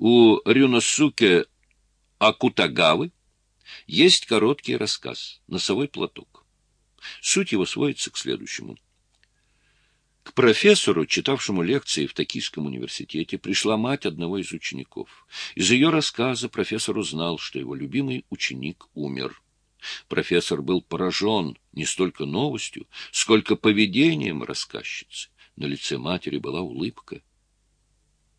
У Рюносуке Акутагавы есть короткий рассказ «Носовой платок». Суть его сводится к следующему. К профессору, читавшему лекции в Токийском университете, пришла мать одного из учеников. Из ее рассказа профессор узнал, что его любимый ученик умер. Профессор был поражен не столько новостью, сколько поведением рассказчицы. На лице матери была улыбка.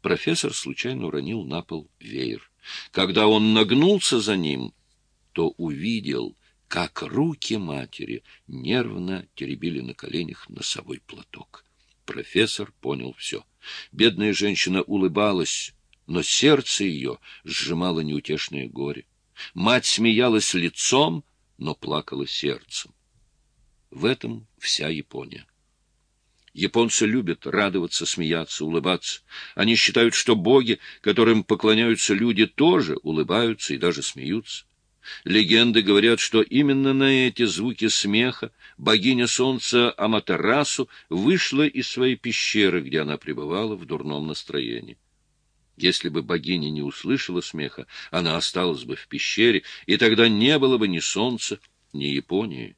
Профессор случайно уронил на пол веер. Когда он нагнулся за ним, то увидел, как руки матери нервно теребили на коленях носовой платок. Профессор понял все. Бедная женщина улыбалась, но сердце ее сжимало неутешное горе. Мать смеялась лицом, но плакала сердцем. В этом вся Япония. Японцы любят радоваться, смеяться, улыбаться. Они считают, что боги, которым поклоняются люди, тоже улыбаются и даже смеются. Легенды говорят, что именно на эти звуки смеха богиня солнца Аматерасу вышла из своей пещеры, где она пребывала в дурном настроении. Если бы богиня не услышала смеха, она осталась бы в пещере, и тогда не было бы ни солнца, ни Японии.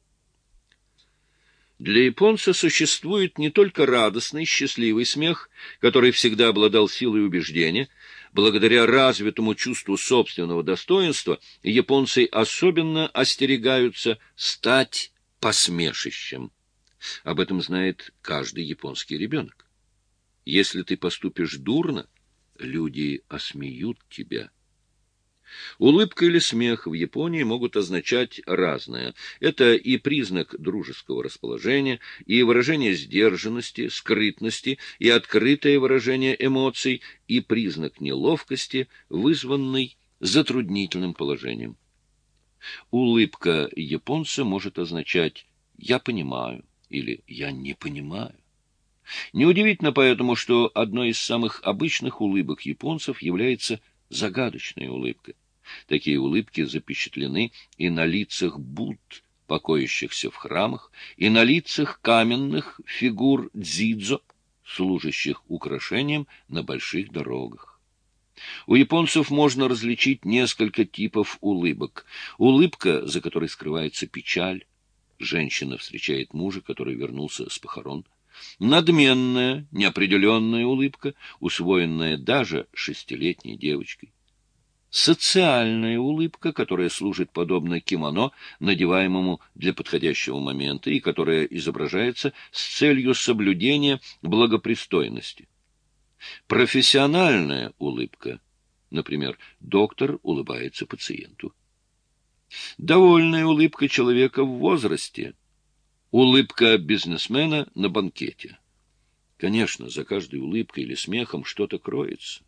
Для японца существует не только радостный, счастливый смех, который всегда обладал силой убеждения. Благодаря развитому чувству собственного достоинства японцы особенно остерегаются стать посмешищем. Об этом знает каждый японский ребенок. Если ты поступишь дурно, люди осмеют тебя. Улыбка или смех в Японии могут означать разное. Это и признак дружеского расположения, и выражение сдержанности, скрытности, и открытое выражение эмоций, и признак неловкости, вызванный затруднительным положением. Улыбка японца может означать «я понимаю» или «я не понимаю». Неудивительно поэтому, что одной из самых обычных улыбок японцев является загадочная улыбка. Такие улыбки запечатлены и на лицах Будд, покоящихся в храмах, и на лицах каменных фигур дзидзо, служащих украшением на больших дорогах. У японцев можно различить несколько типов улыбок. Улыбка, за которой скрывается печаль. Женщина встречает мужа, который вернулся с похорон. Надменная, неопределенная улыбка, усвоенная даже шестилетней девочкой социальная улыбка, которая служит подобно кимоно, надеваемому для подходящего момента и которая изображается с целью соблюдения благопристойности. Профессиональная улыбка, например, доктор улыбается пациенту. Довольная улыбка человека в возрасте, улыбка бизнесмена на банкете. Конечно, за каждой улыбкой или смехом что-то кроется.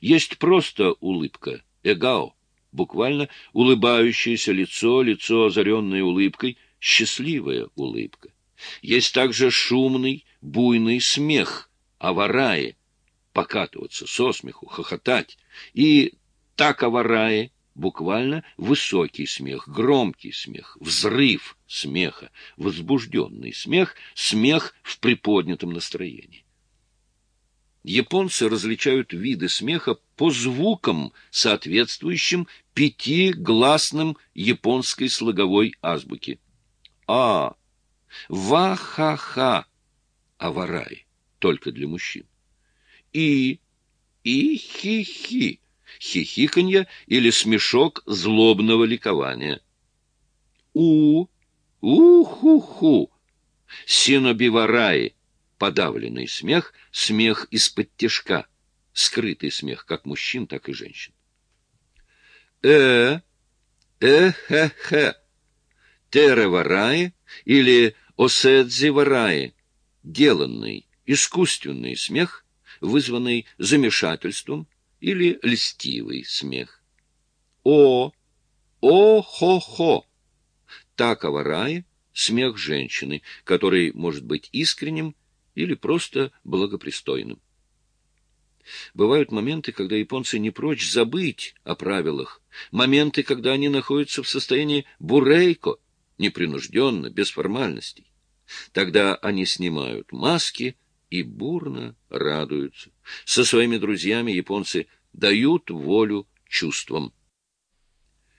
Есть просто улыбка – эгао, буквально улыбающееся лицо, лицо, озаренное улыбкой, счастливая улыбка. Есть также шумный, буйный смех, аварае, покатываться со смеху, хохотать, и так аварае, буквально высокий смех, громкий смех, взрыв смеха, возбужденный смех, смех в приподнятом настроении. Японцы различают виды смеха по звукам, соответствующим пяти гласным японской слоговой азбуки. А. Ва-ха-ха. Аварай. Только для мужчин. И. И-хи-хи. Хихиканье или смешок злобного ликования. У. У-ху-ху. Синобивараи подавленный смех, смех из-под тяжка, скрытый смех как мужчин, так и женщин. Э, э-хе-хе, теревараи или оседзи-вараи, деланный, искусственный смех, вызванный замешательством или льстивый смех. О, о-хо-хо, так аварая, смех женщины, который может быть искренним или просто благопристойным. Бывают моменты, когда японцы не прочь забыть о правилах, моменты, когда они находятся в состоянии бурейко, непринужденно, без формальностей. Тогда они снимают маски и бурно радуются. Со своими друзьями японцы дают волю чувствам.